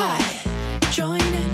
It's not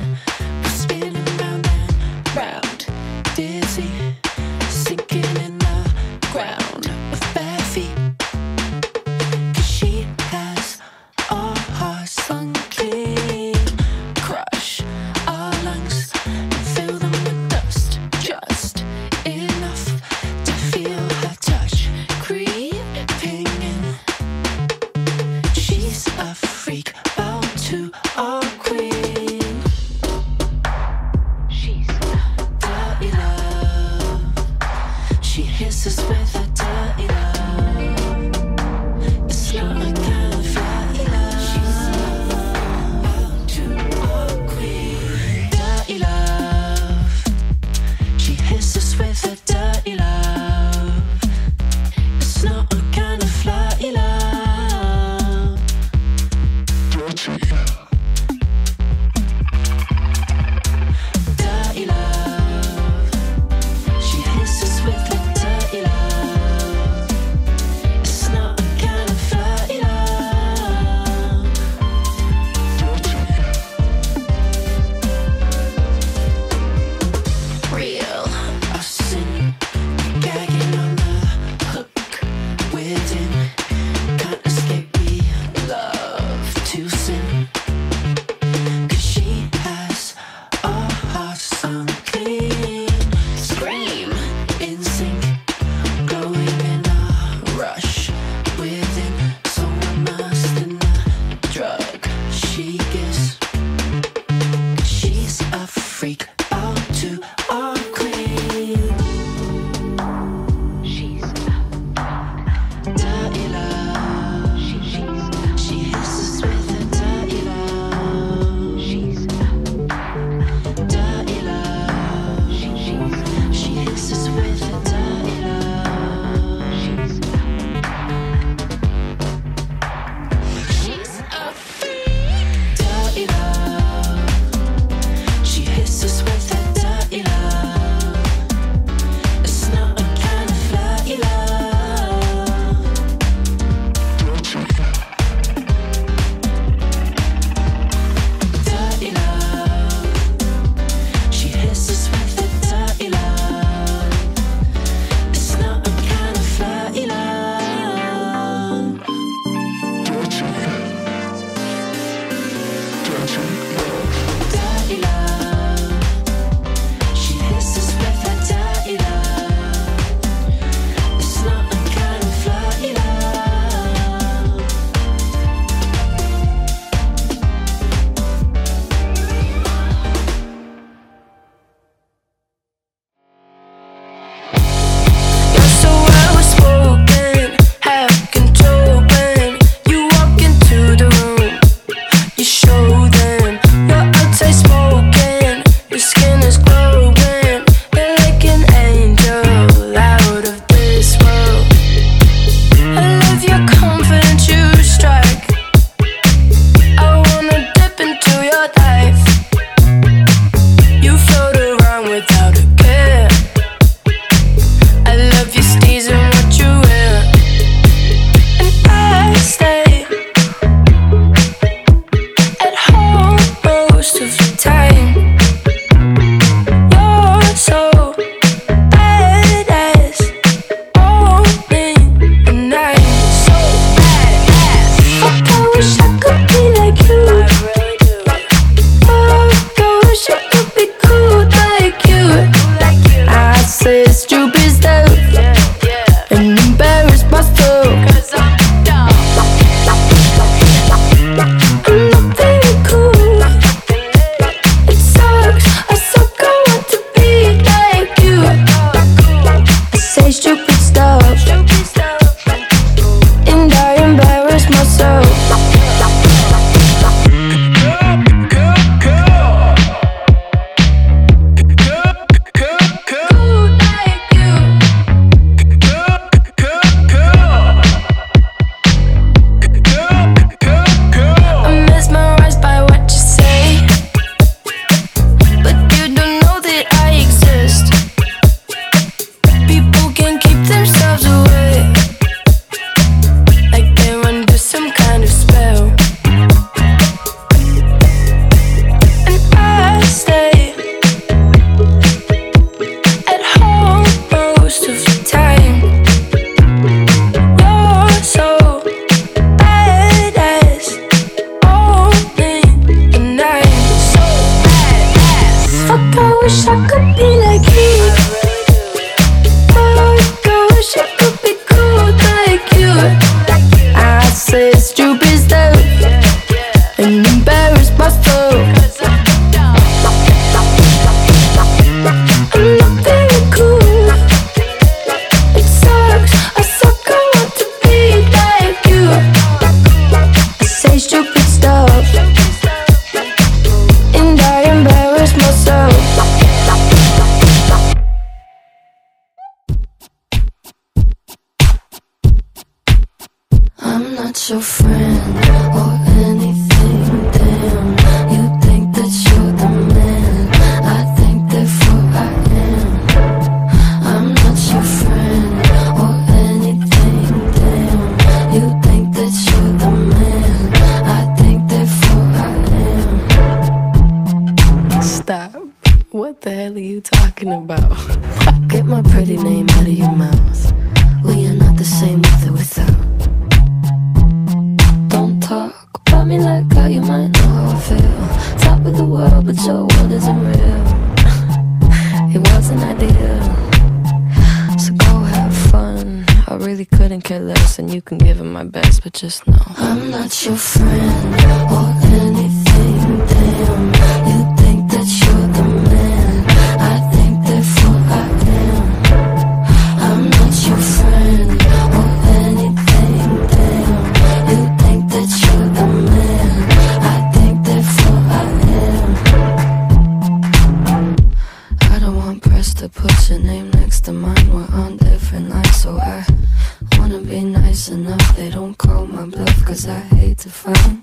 be nice enough, they don't call my bluff, cause I hate to find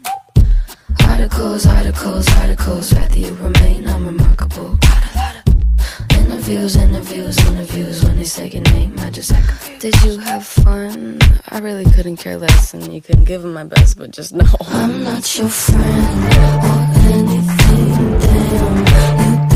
Articles, articles, articles, rather you remain unremarkable. Got a interviews, interviews, interviews, when they say your name, I just act Did you have fun? I really couldn't care less, and you can give them my best, but just know. I'm not your friend, or anything, damn.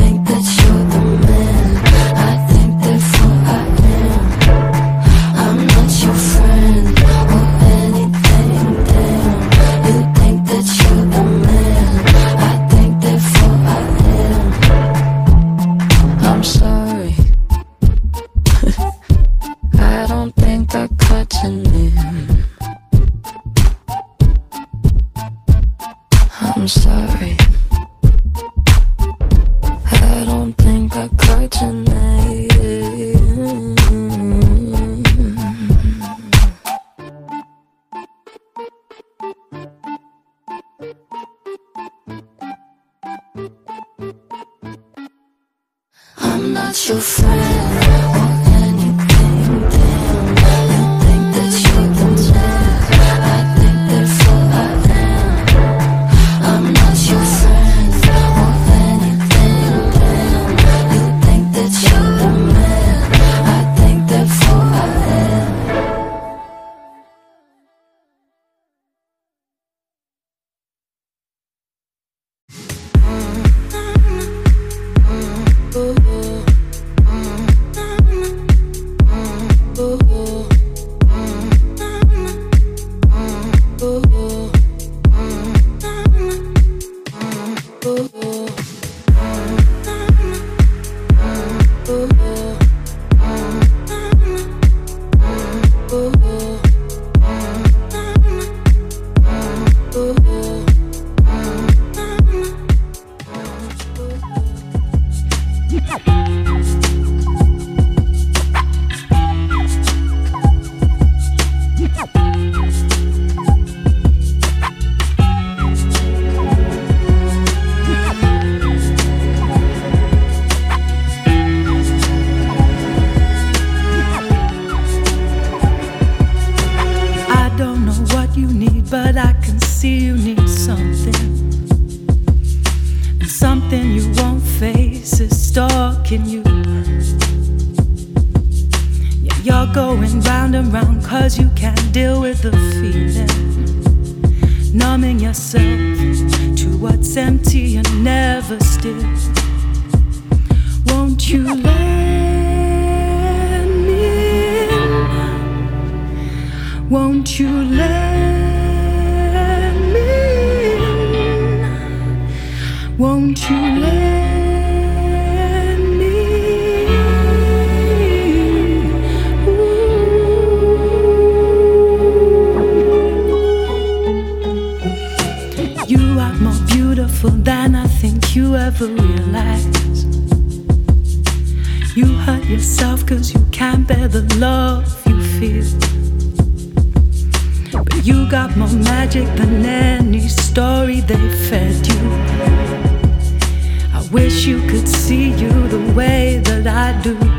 you could see you the way that I do.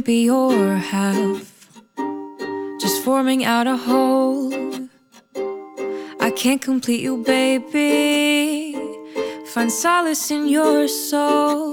Couldn't be your half, just forming out a whole. I can't complete you, baby. Find solace in your soul.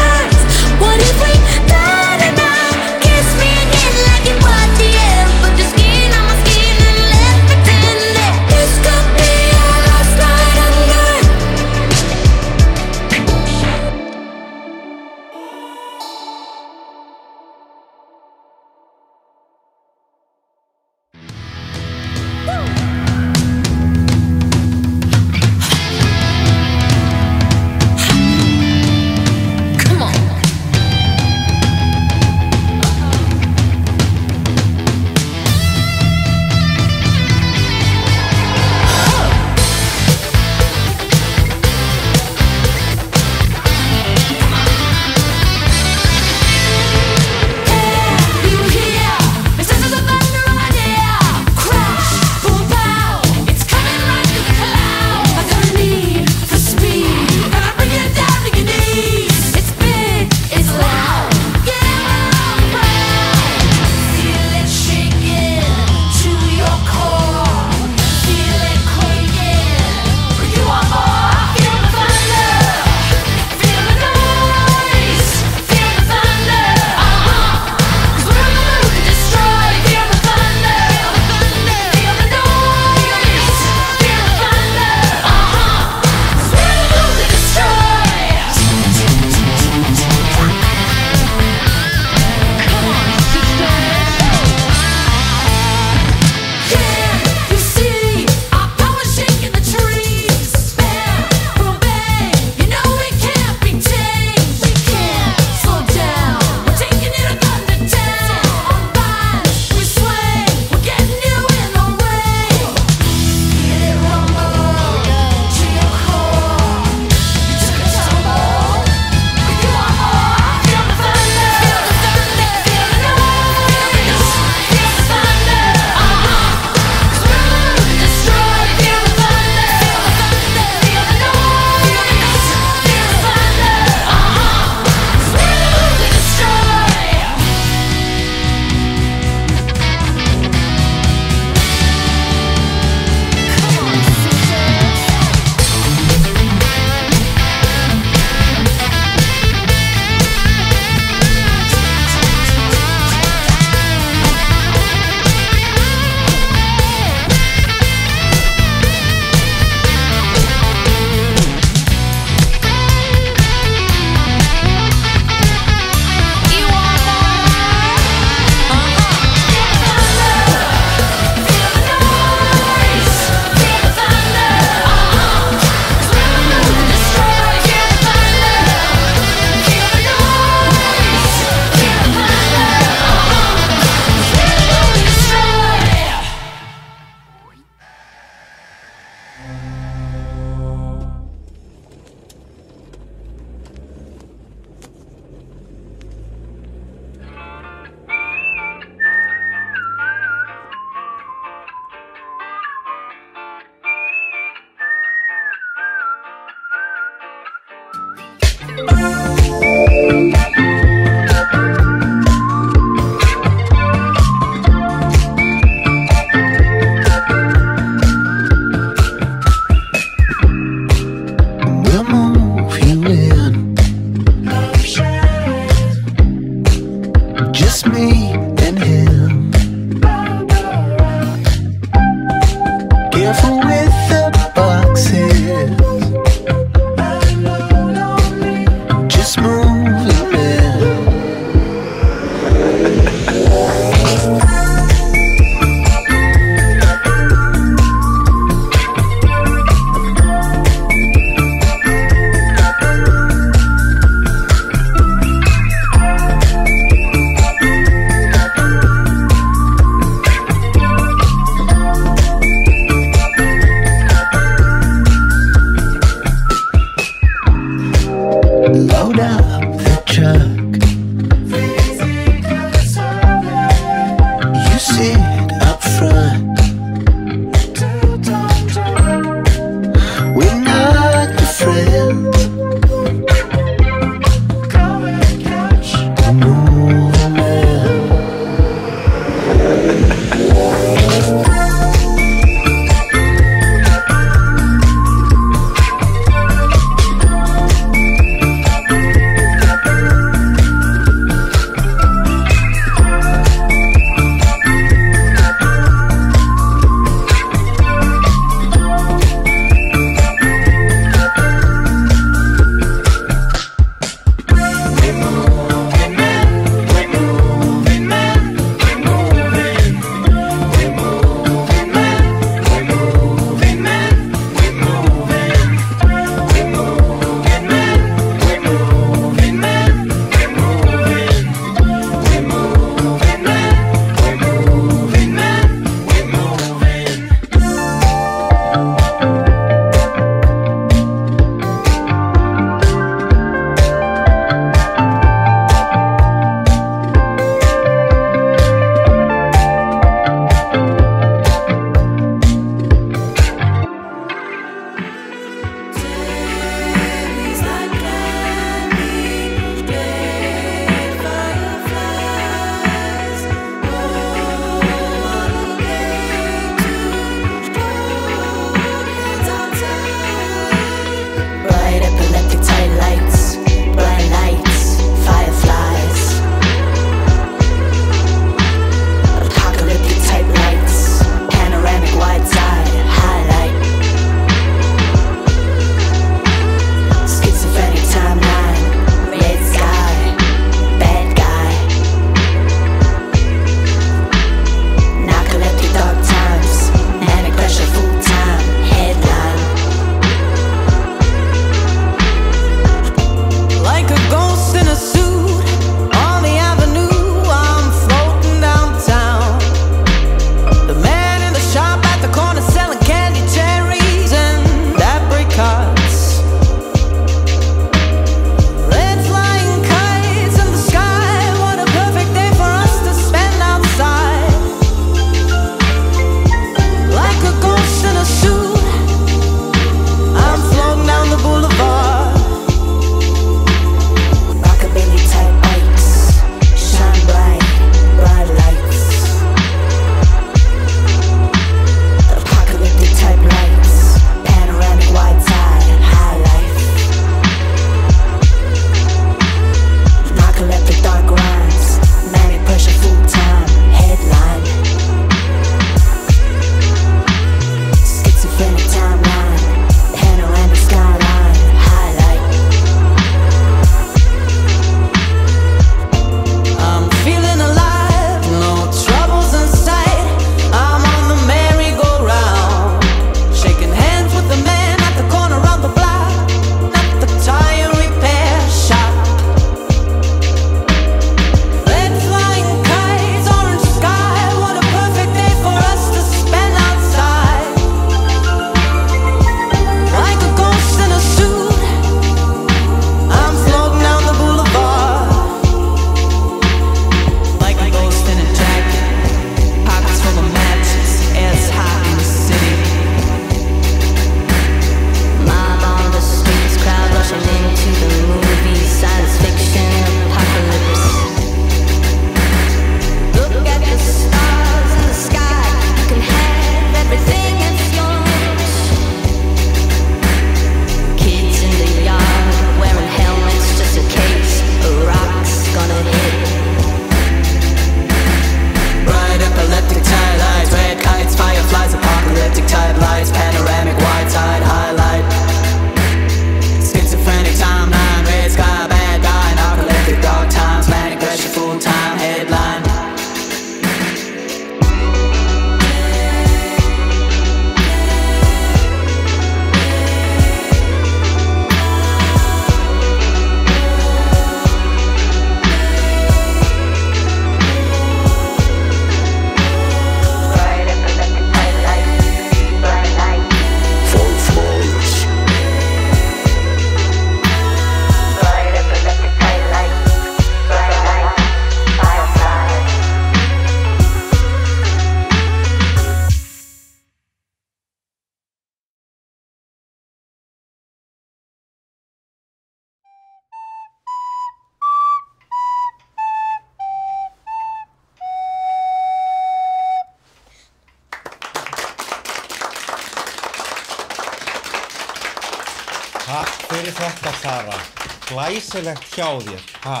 hjá þér. Ha.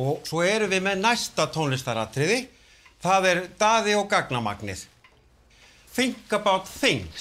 Og svo erum við með næsta tónlistaratriði. Það er Daði og Gagnamagnið. Think about things.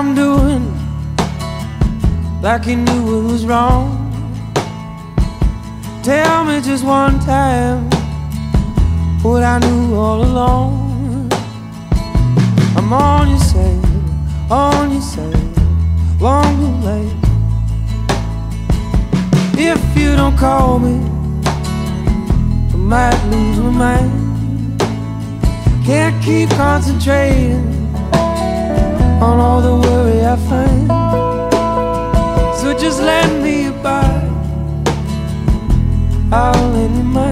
I'm doing like you knew it was wrong. Tell me just one time what I knew all along. I'm on your side, on your side, long and late. If you don't call me, I might lose my mind. Can't keep concentrating on all the worry I find. So just lend me a bite. I'll lend you mine.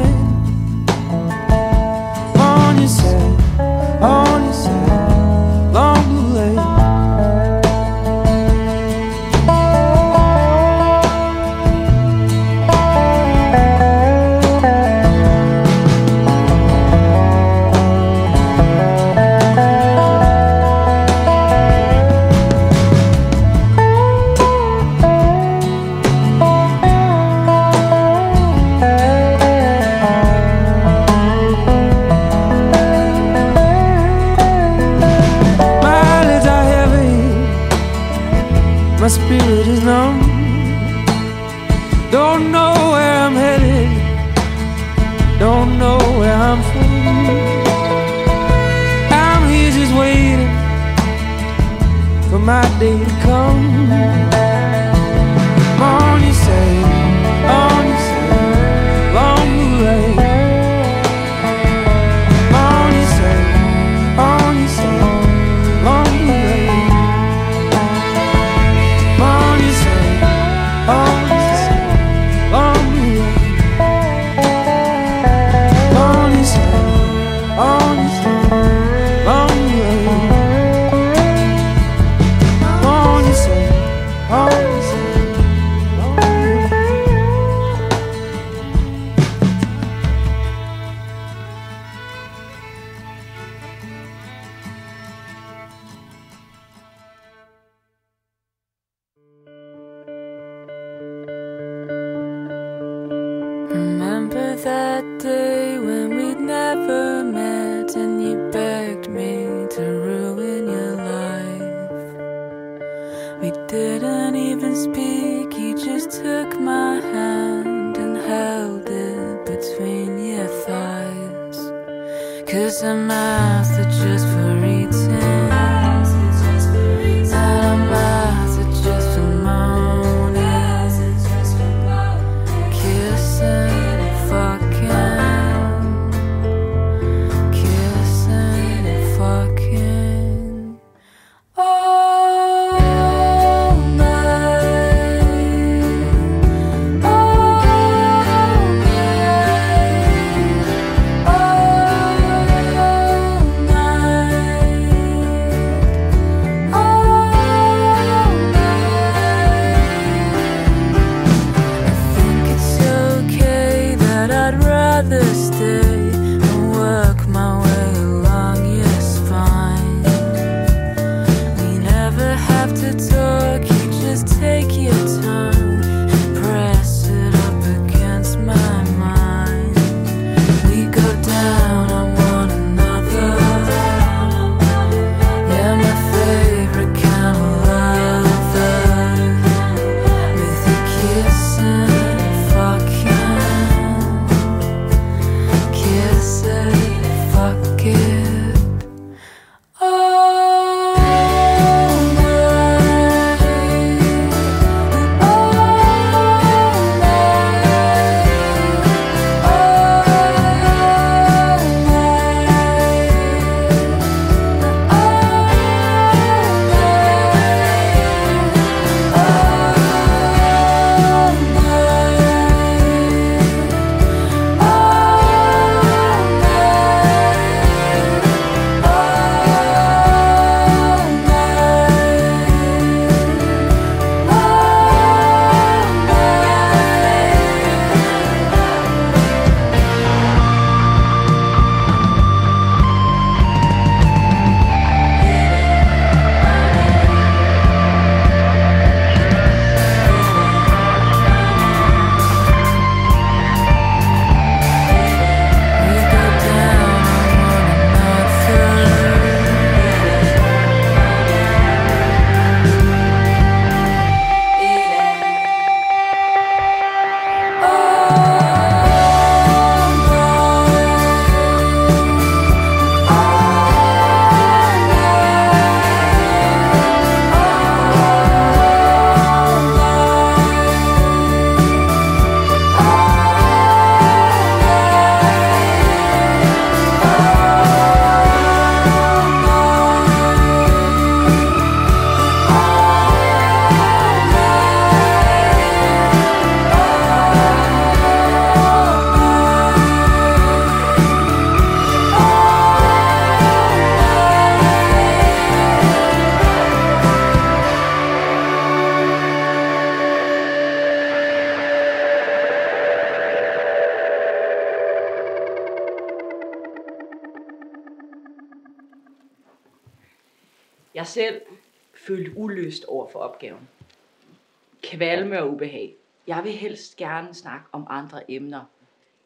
Gerne snakke om andre emner.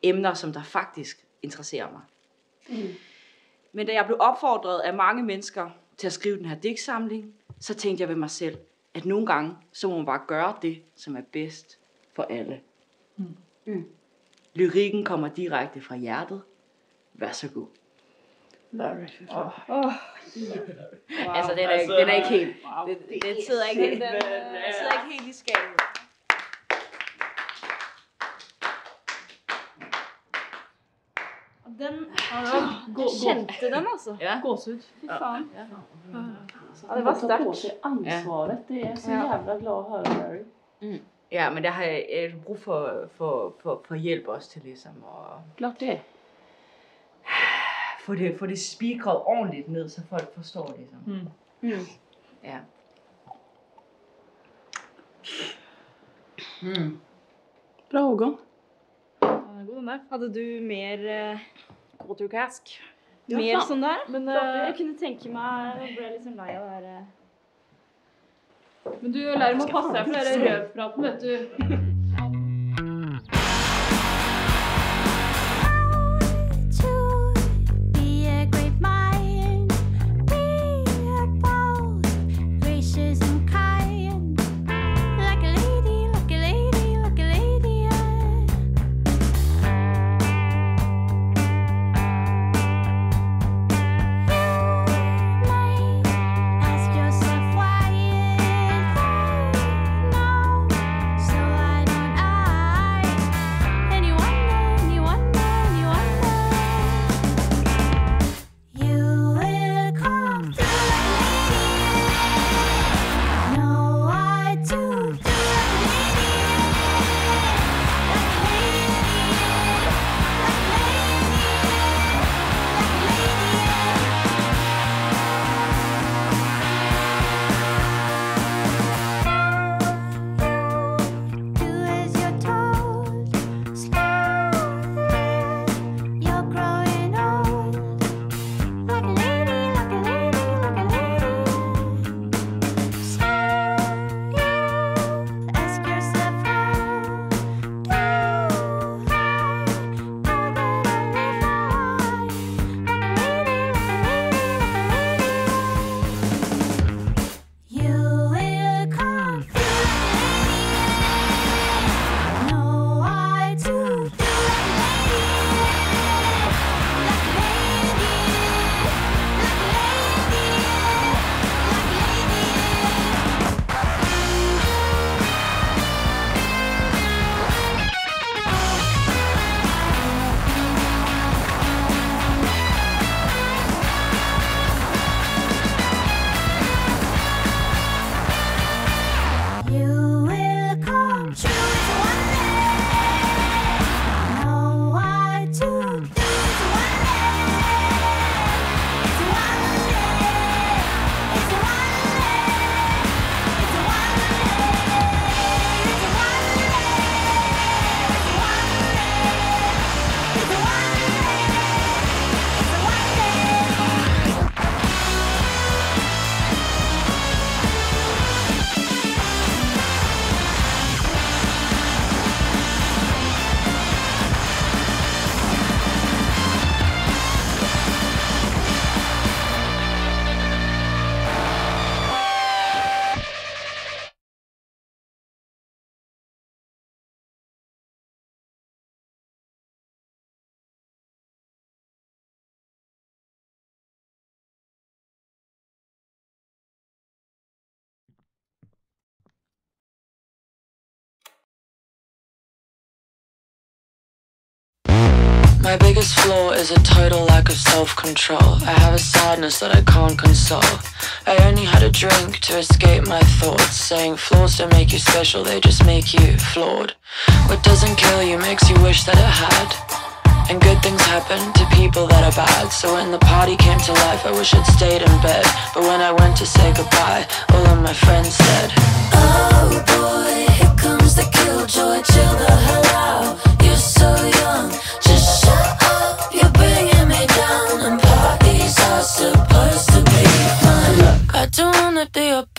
Emner, som der faktisk interesserer mig. Men da jeg blev opfordret af mange mennesker til at skrive den her digtsamling, så tænkte jeg ved mig selv, at nogle gange, så må man bare gøre det, som er bedst for alle. Mm. Lyrikken kommer direkte fra hjertet. Vær så god. Altså, den er, ikke- den er ikke helt... Den, den sidder ikke helt, den, den sidder ikke helt i skabet. Den kjente den, altså. Ja. Gåsehud. Fy faen. Ja. Ja, det var sterkt. ansvaret. Det er så jævla glad glad høre, Mary. Mm. Ja, men det har jeg jeg brug for, for, for, for hjælp også til ligesom at Klart det. få det, få det spikret ordentligt ned, så folk forstår det. Liksom. Mm. Mm. Ja. Mm. Bra overgang. Er god, den der. Hadde du mer uh, gåturkask? Ja, mer faen. sånn der? Men, jeg eh, kunne tenke meg Jeg ble litt sånn lei av det her eh. men du Larry må passe deg for den rødpraten, vet du. My biggest flaw is a total lack of self control. I have a sadness that I can't console. I only had a drink to escape my thoughts, saying flaws don't make you special, they just make you flawed. What doesn't kill you makes you wish that it had. And good things happen to people that are bad. So when the party came to life, I wish I'd stayed in bed. But when I went to say goodbye, all of my friends said, Oh boy, here comes the killjoy. Chill the hell out.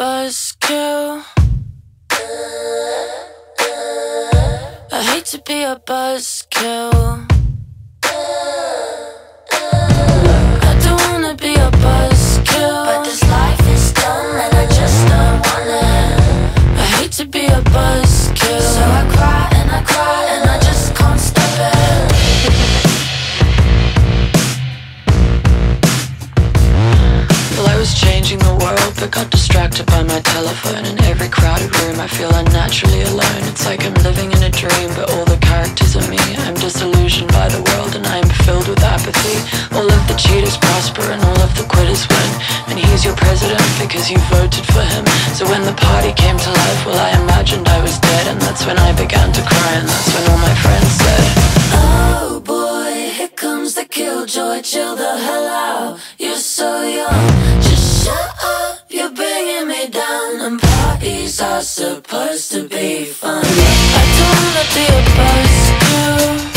Buzzkill. I hate to be a buzzkill. I don't wanna be a buzzkill. But this life is dumb and I just don't want it. I hate to be a buzzkill. So I cry and I cry distracted by my telephone. In every crowded room, I feel unnaturally alone. It's like I'm living in a dream, but all the characters are me. I'm disillusioned by the world, and I'm filled with apathy. All of the cheaters prosper, and all of the quitters win. And he's your president because you voted for him. So when the party came to life, well, I imagined I was dead, and that's when I began to cry, and that's when all my friends said. Oh boy, here comes the killjoy. Chill the hell out. You're so young. Just shut up. You're bringing me down. And parties are supposed to be fun. I don't be a buzzkill. I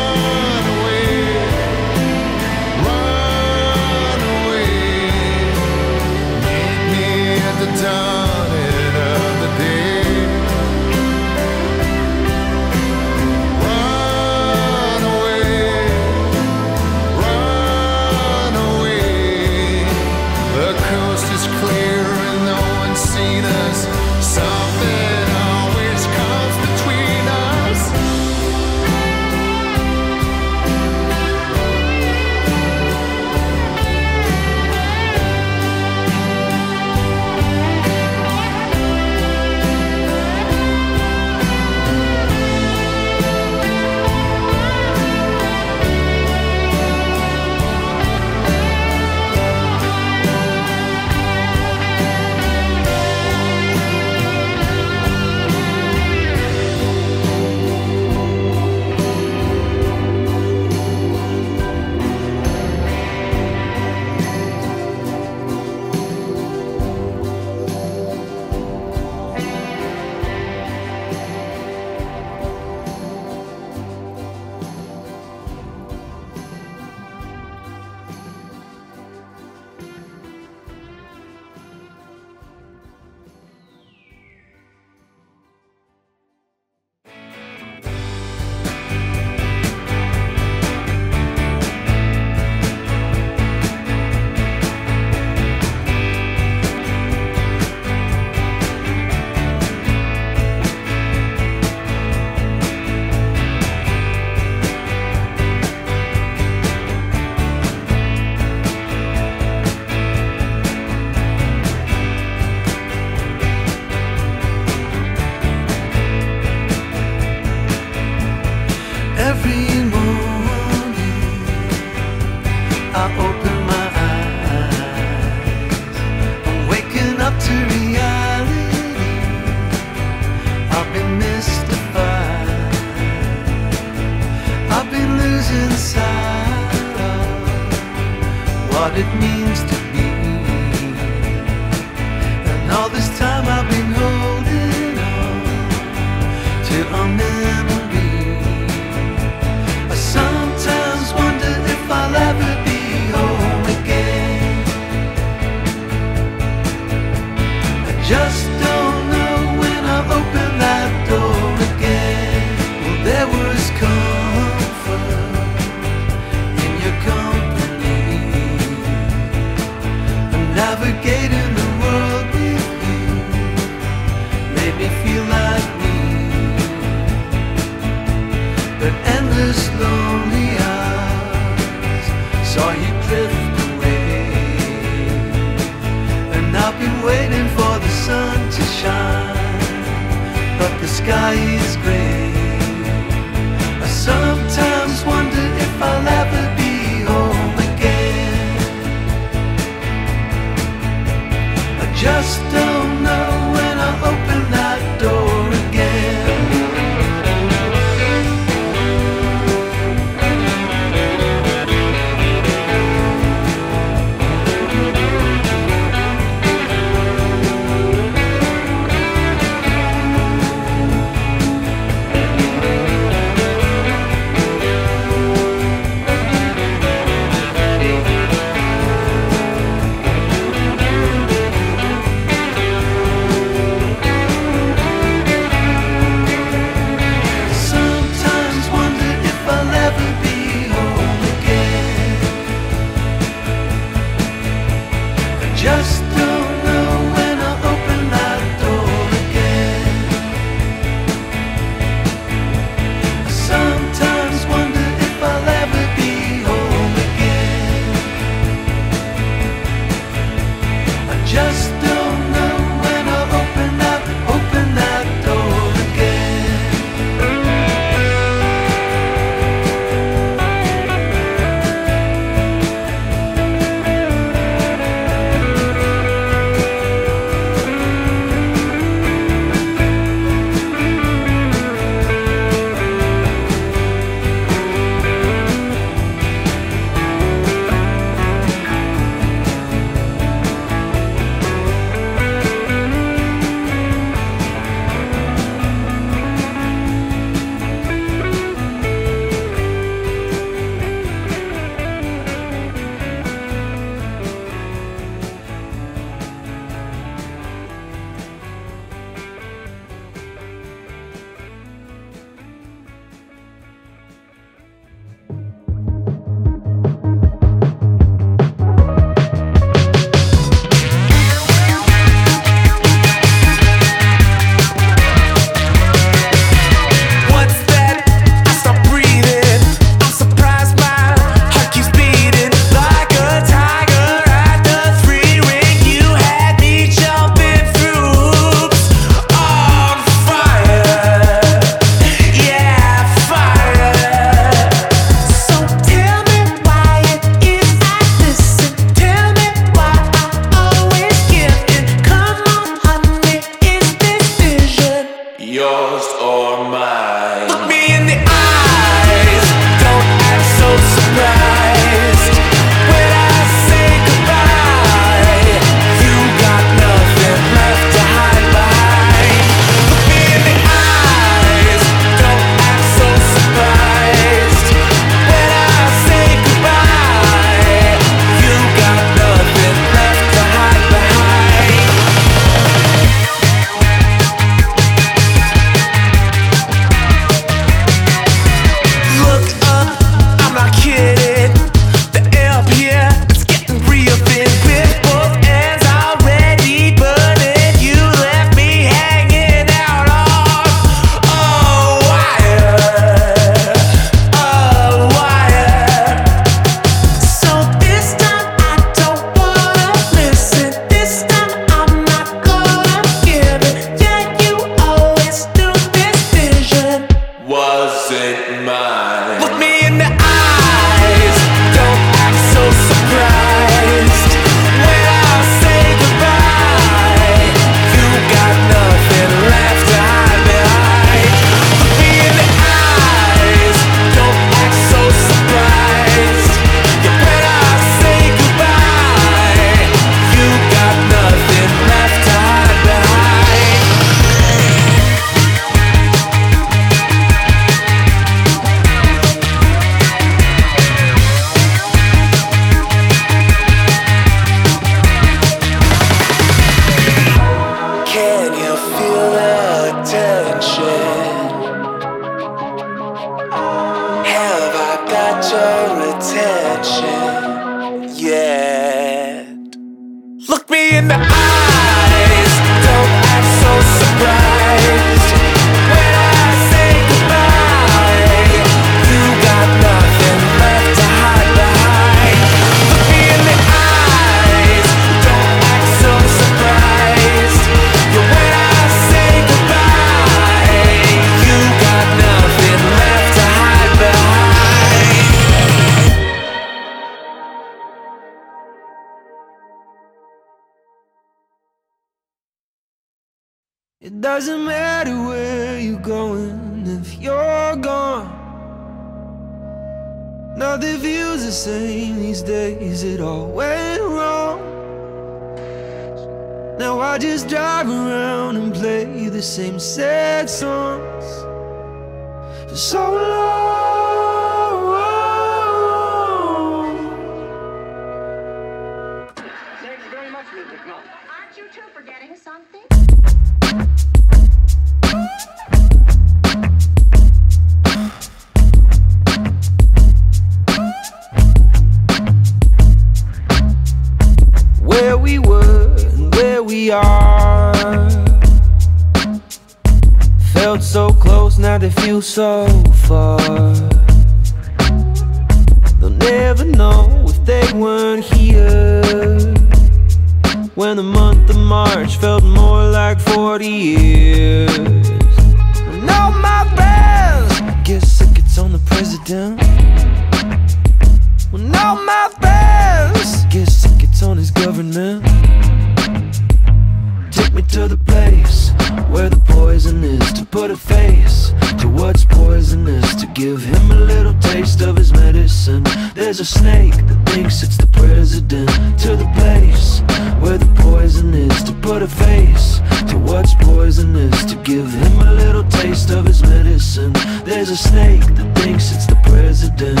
place where the poison is to put a face to what's poisonous to give him a little taste of his medicine. There's a snake that thinks it's the president. To the place where the poison is to put a face to what's poisonous to give him a little taste of his medicine. There's a snake that thinks it's the president.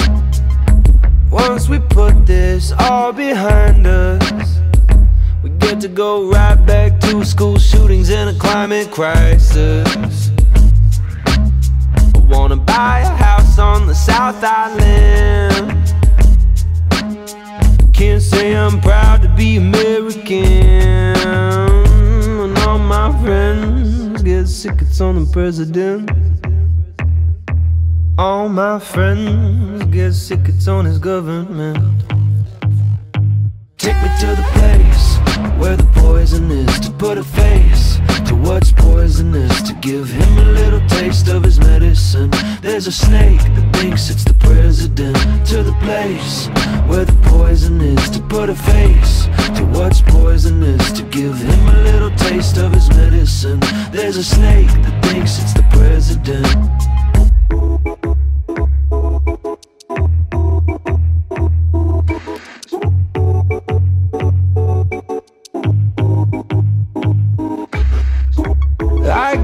Once we put this all behind us, get to go right back to school shootings and a climate crisis. I wanna buy a house on the South Island. Can't say I'm proud to be American. And all my friends get sick, it's on the president. All my friends get sick, it's on his government. Take me to the place where the poison is to put a face to what's poisonous to give him a little taste of his medicine. There's a snake that thinks it's the president. To the place where the poison is to put a face to what's poisonous to give him a little taste of his medicine. There's a snake that thinks it's the president.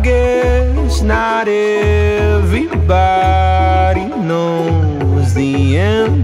Guess not everybody knows the emperor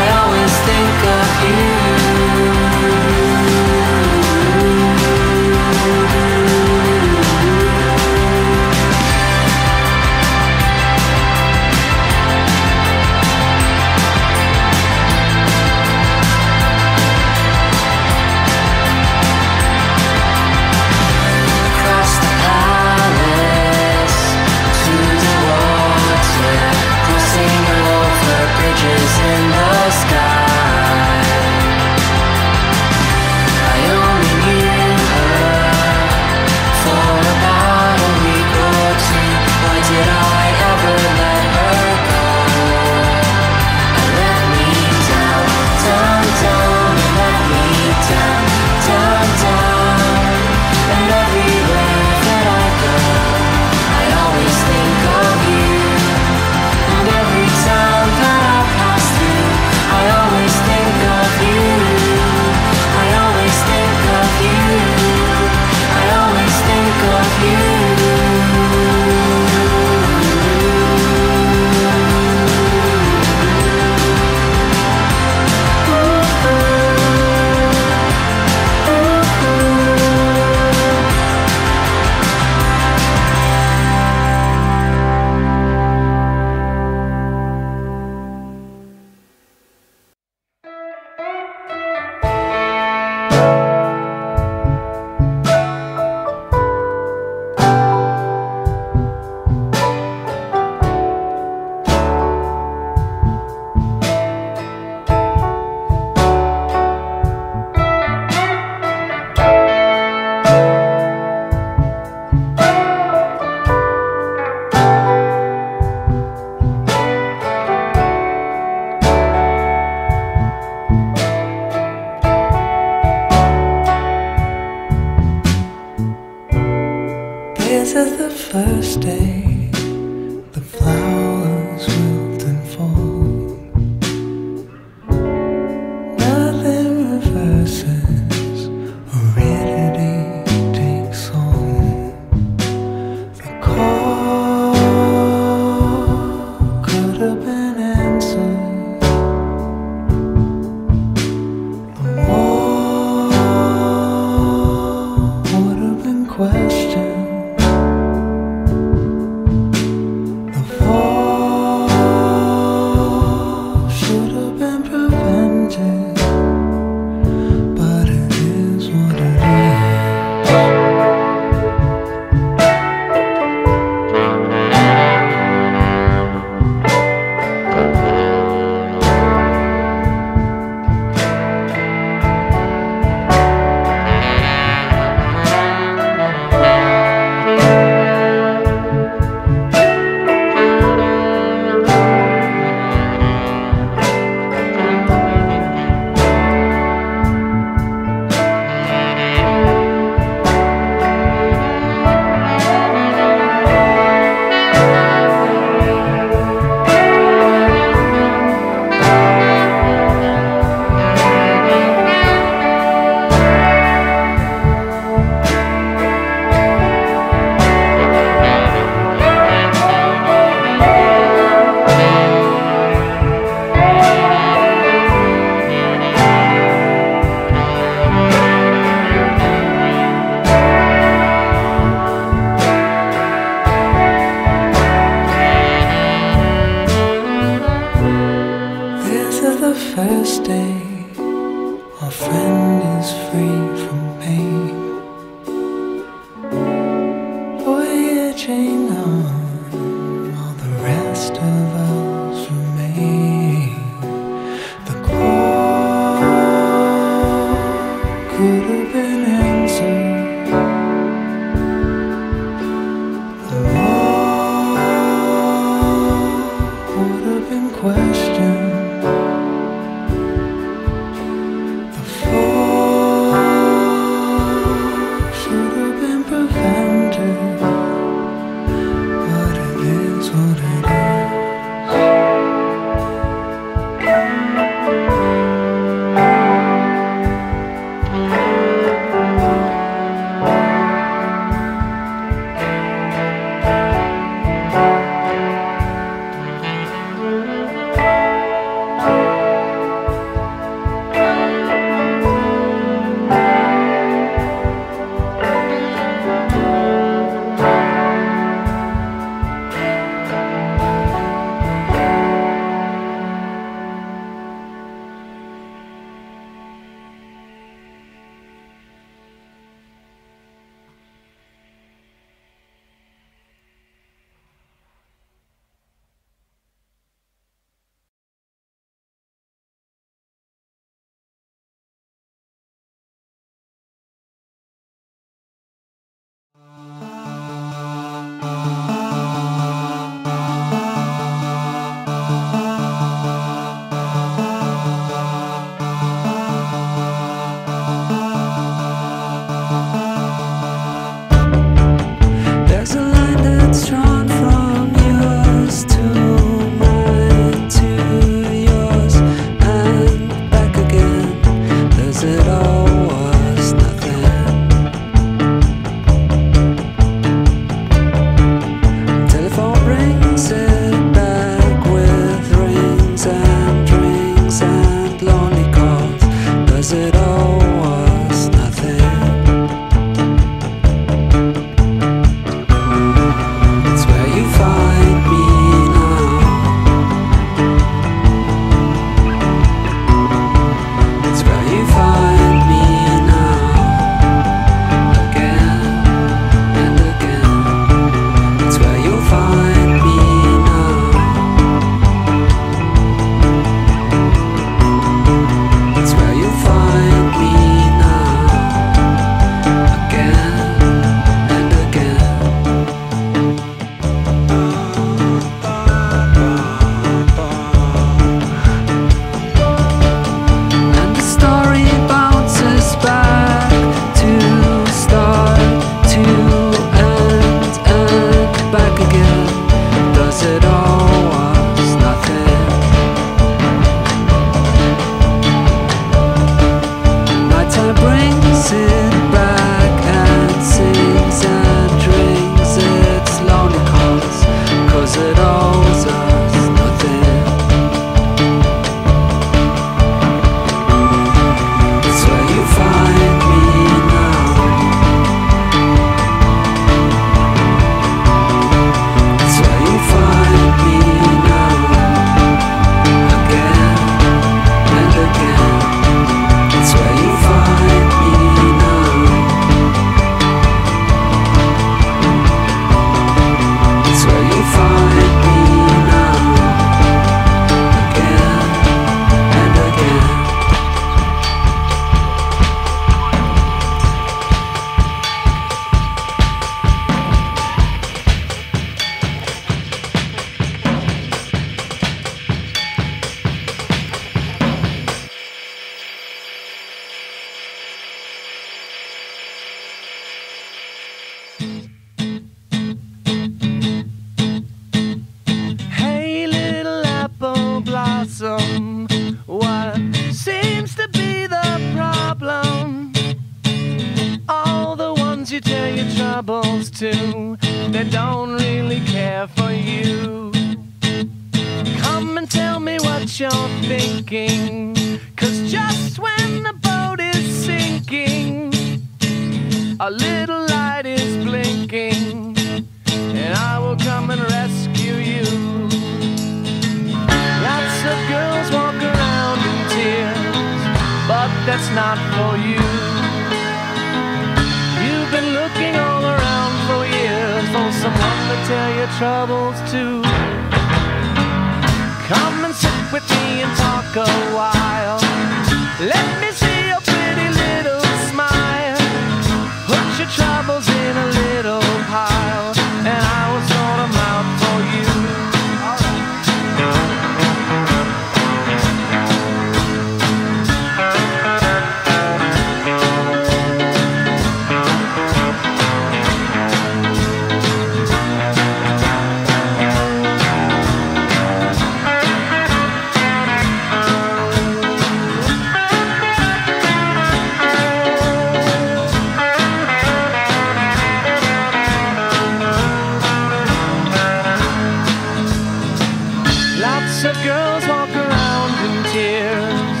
Of girls walk around in tears,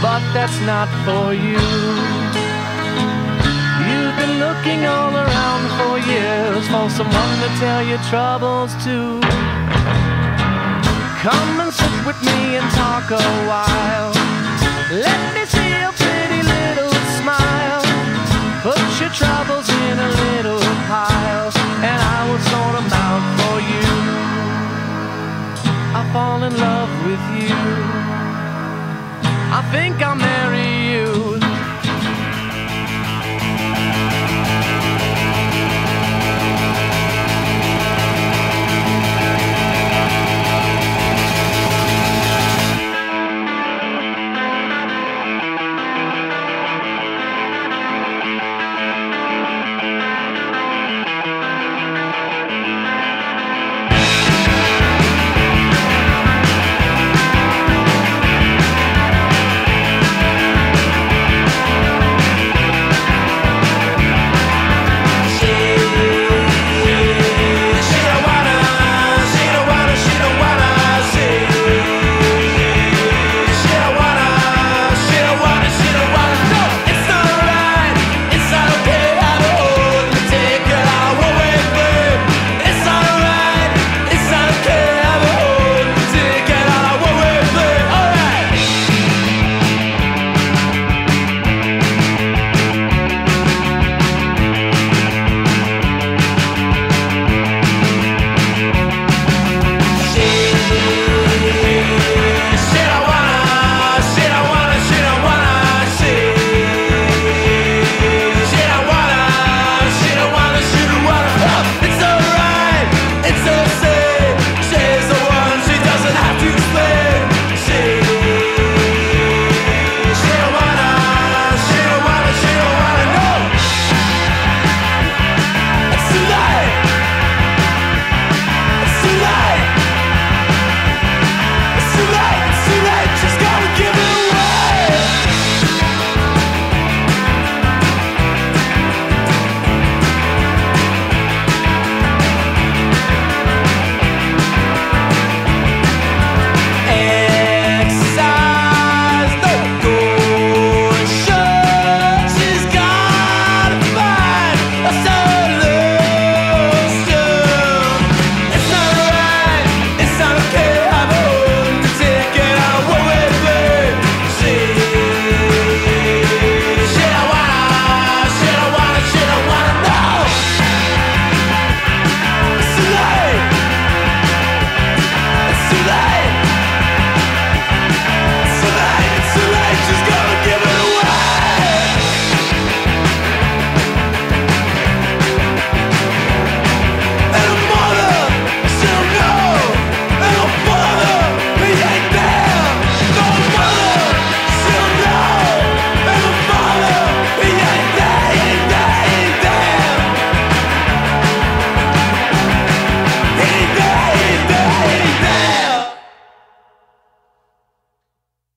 but that's not for you. You've been looking all around for years for someone to tell your troubles to. Come and sit with me and talk a while. Let me see your pretty little smile. Put your troubles in a little pile, and I will sort 'em out for you. I fall in love with you. I think I'm married.